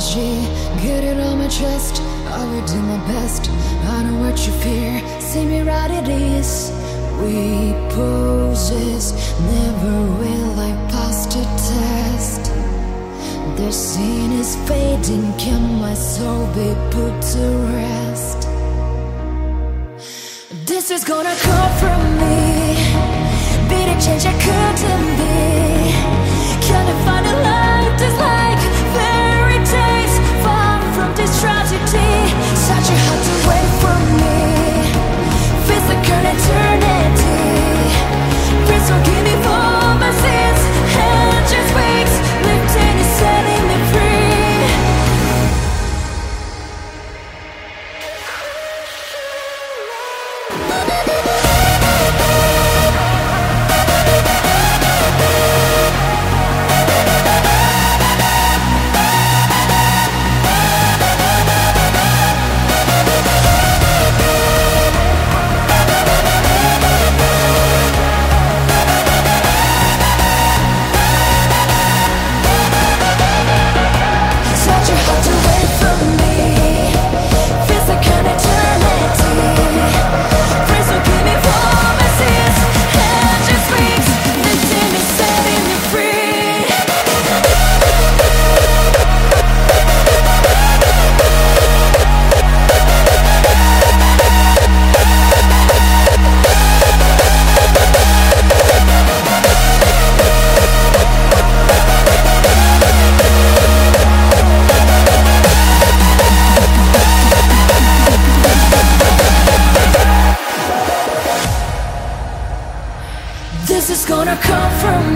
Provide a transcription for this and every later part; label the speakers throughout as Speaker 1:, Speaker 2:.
Speaker 1: apology. Get it on my chest. I will do my best. I know what you fear. See me right at ease. We poses never will I pass the test. The scene is fading. Can my soul be put to rest? This is gonna come from me. Be the change I couldn't be. Can I find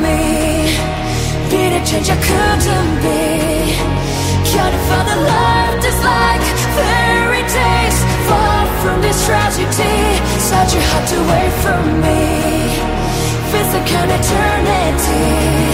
Speaker 1: me. Be the change I couldn't be. Can't find a life that's like fairy tales. Far from this tragedy. Such a hard to wait from me. Feels like an eternity.